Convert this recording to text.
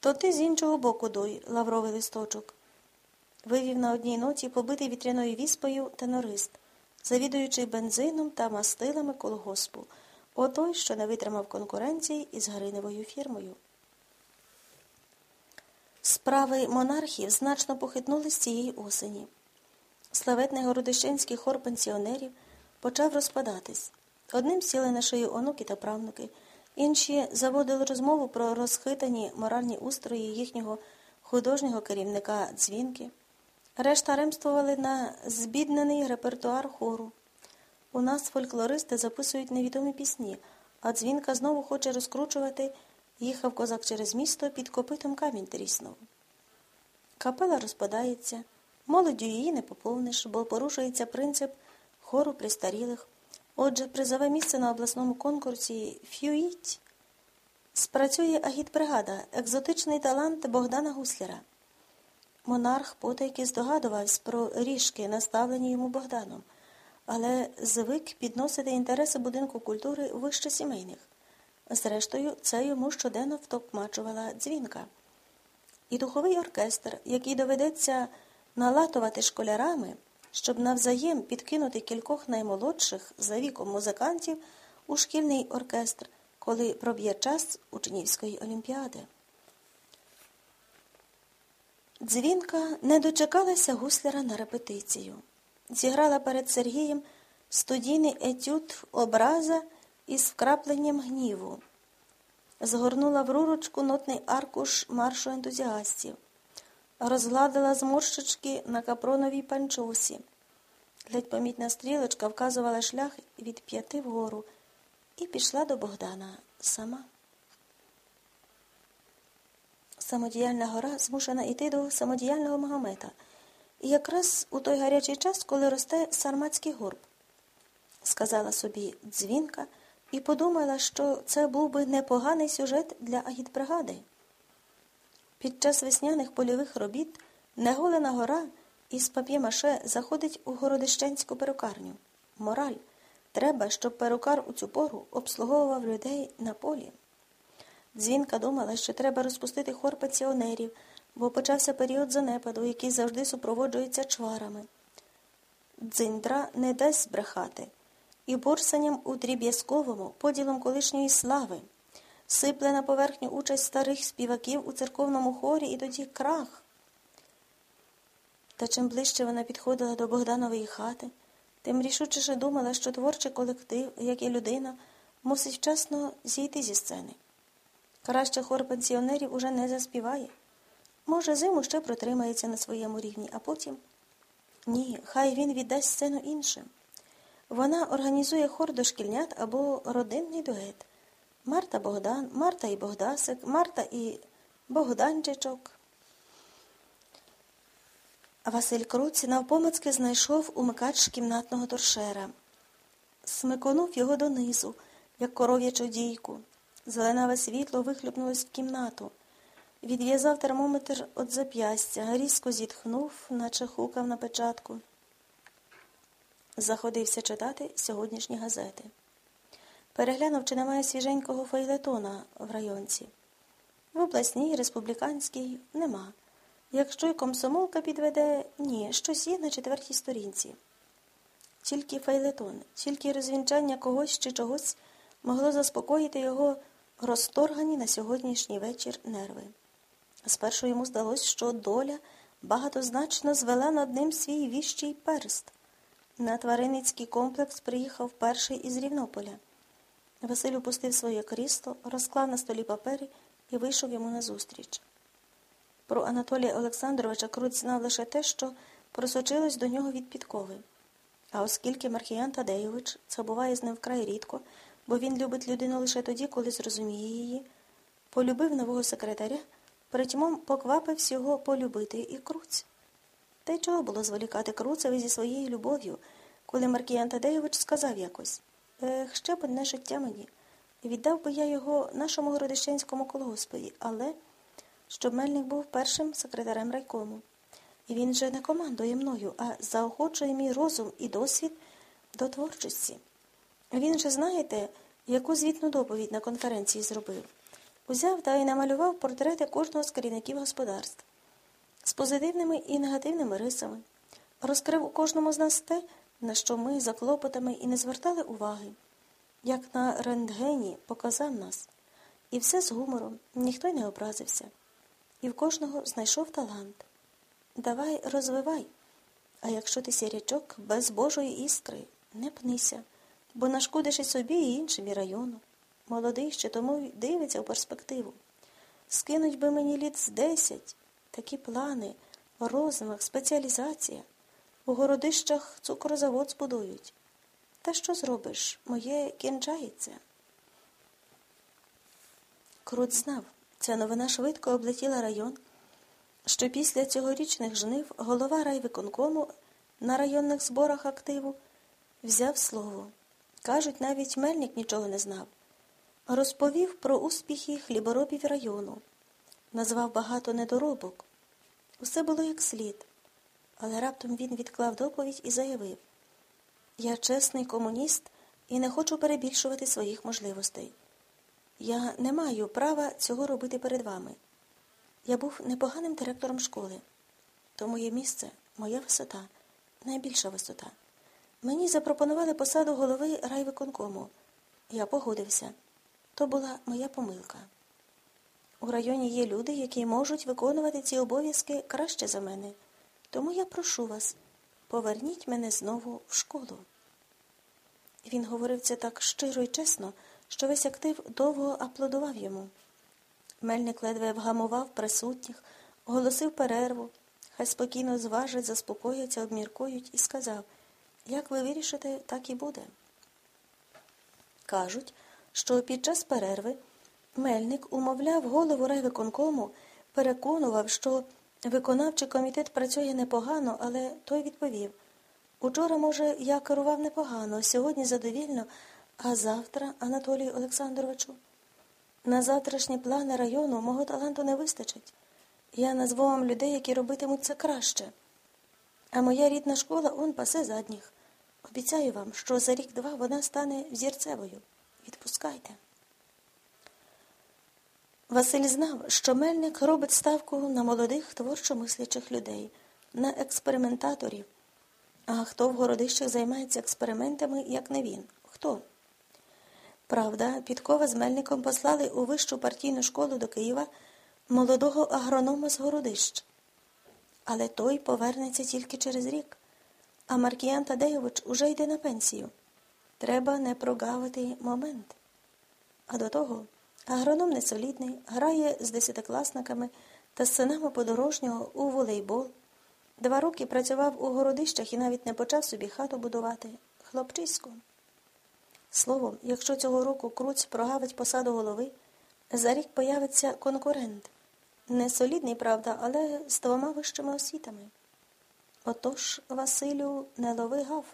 То ти з іншого боку дуй, лавровий листочок. Вивів на одній ноті побитий вітряною віспою тенорист, завідуючий бензином та мастилами колгоспу, отой, що не витримав конкуренції із Гриневою фірмою. Справи монархів значно похитнули з цієї осені. Славетний городищенський хор пенсіонерів почав розпадатись. Одним сіли на шию онуки та правнуки, інші заводили розмову про розхитані моральні устрої їхнього художнього керівника дзвінки. Решта ремствували на збіднений репертуар хору. У нас фольклористи записують невідомі пісні, а дзвінка знову хоче розкручувати. Їхав козак через місто, під копитом камінь тріснув. Капела розпадається, молоддю її не поповниш, бо порушується принцип хору пристарілих. Отже, призове місце на обласному конкурсі Фюїть спрацює агітбригада, екзотичний талант Богдана Гусляра. Монарх потайки здогадувався про ріжки, наставлені йому Богданом, але звик підносити інтереси будинку культури вище сімейних. Зрештою, це йому щоденно втокмачувала дзвінка. І духовий оркестр, який доведеться налатувати школярами, щоб навзаєм підкинути кількох наймолодших за віком музикантів у шкільний оркестр, коли проб'є час учнівської олімпіади. Дзвінка не дочекалася гусляра на репетицію. Зіграла перед Сергієм студійний етюд образа із вкрапленням гніву. Згорнула в рурочку нотний аркуш маршу ентузіастів, розгладила зморщички на капроновій панчосі. Ледь помітна стрілочка вказувала шлях від п'яти вгору і пішла до Богдана сама. Самодіяльна гора змушена йти до самодіяльного Магомета. І якраз у той гарячий час, коли росте сарматський горб, сказала собі дзвінка і подумала, що це був би непоганий сюжет для агітбригади. Під час весняних польових робіт неголена гора із пап'ємаше заходить у городищенську перукарню. Мораль. Треба, щоб перукар у цю пору обслуговував людей на полі. Дзвінка думала, що треба розпустити хор пенсіонерів, бо почався період занепаду, який завжди супроводжується чварами. Дзиндра не дасть збрехати і борсанням у дріб'язковому поділом колишньої слави, сипле на поверхню участь старих співаків у церковному хорі і тоді крах. Та чим ближче вона підходила до Богданової хати, тим рішучіше думала, що творчий колектив, як і людина, мусить вчасно зійти зі сцени. Краще хор пенсіонерів уже не заспіває. Може, зиму ще протримається на своєму рівні, а потім ні, хай він віддасть сцену іншим. Вона організує хор дошкільнят або родинний дует. Марта Богдан, Марта і Богдасик, Марта і Богданчичок. Василь Круць навпомацьки знайшов умикач кімнатного торшера. Смиконув його донизу, як коров'ячу дійку. Зеленаве світло вихлюпнулось в кімнату. Відв'язав термометр від зап'ястя, різко зітхнув, наче хукав на печатку. Заходився читати сьогоднішні газети. Переглянув, чи немає свіженького фейлетона в районці. В обласній, республіканській нема. Якщо й комсомолка підведе, ні, щось є на четвертій сторінці. Тільки фейлетон, тільки розвінчання когось чи чогось могло заспокоїти його розторгані на сьогоднішній вечір нерви. Спершу йому здалось, що доля багатозначно звела над ним свій віщий перст. На твариницький комплекс приїхав перший із Рівнополя. Василь опустив своє крісло, розклав на столі папери і вийшов йому назустріч. Про Анатолія Олександровича Крут знав лише те, що просочилось до нього від підкови. А оскільки Маркіян Тадеєвич, це буває з ним вкрай рідко, бо він любить людину лише тоді, коли зрозуміє її, полюбив нового секретаря, притьмом поквапився його полюбити і Круць. Та й чого було зволікати Круцеві зі своєю любов'ю, коли Маркіян Тадеєвич сказав якось Ех, ще б одне життя мені. Віддав би я його нашому городищенському колгоспові, але щоб Мельник був першим секретарем райкому. І він же не командує мною, а заохочує мій розум і досвід до творчості. Він же, знаєте, яку звітну доповідь на конференції зробив. Узяв та й намалював портрети кожного з керівників господарств з позитивними і негативними рисами, розкрив у кожному з нас те, на що ми за клопотами і не звертали уваги, як на рентгені показав нас. І все з гумором, ніхто не образився. І в кожного знайшов талант. Давай розвивай. А якщо ти сірячок без Божої іскри, не пнися, бо нашкодиш і собі, і іншим і району. Молодий ще тому дивиться в перспективу. Скинуть би мені літ з десять. Такі плани, розмах, спеціалізація. У городищах цукрозавод збудують. Та що зробиш? Моє кінчається. Крут знав, ця новина швидко облетіла район, що після цьогорічних жнив голова райвиконкому на районних зборах активу взяв слово. Кажуть, навіть Мельник нічого не знав. Розповів про успіхи хліборобів району, назвав багато недоробок. Усе було як слід, але раптом він відклав доповідь і заявив Я чесний комуніст і не хочу перебільшувати своїх можливостей. Я не маю права цього робити перед вами. Я був непоганим директором школи, то моє місце, моя висота, найбільша висота. Мені запропонували посаду голови райвиконкому. Я погодився. То була моя помилка. У районі є люди, які можуть виконувати ці обов'язки краще за мене. Тому я прошу вас, поверніть мене знову в школу. Він говорив це так щиро і чесно, що весь актив довго аплодував йому. Мельник ледве вгамував присутніх, оголосив перерву, хай спокійно зважать, заспокояться, обміркують і сказав як ви вирішите, так і буде. Кажуть, що під час перерви Мельник умовляв голову райвиконкому, переконував, що виконавчий комітет працює непогано, але той відповів Учора, може, я керував непогано, сьогодні задовільно, а завтра, Анатолію Олександровичу, на завтрашні плани району мого таланту не вистачить. Я назву вам людей, які робитимуть це краще. А моя рідна школа он пасе задніх. Обіцяю вам, що за рік-два вона стане взірцевою. Відпускайте. Василь знав, що Мельник робить ставку на молодих творчо мислячих людей, на експериментаторів. А хто в городищах займається експериментами, як не він? Хто? Правда, Підкова з Мельником послали у вищу партійну школу до Києва молодого агронома з городищ. Але той повернеться тільки через рік. А Маркіян Тадеєвич уже йде на пенсію. Треба не прогавити момент. А до того агроном несолідний, грає з десятикласниками та з синами подорожнього у волейбол. Два роки працював у городищах і навіть не почав собі хату будувати. Хлопчисько. Словом, якщо цього року Круць прогавить посаду голови, за рік появиться конкурент. Не солідний, правда, але з двома вищими освітами. Отож, Василю, не лови гав.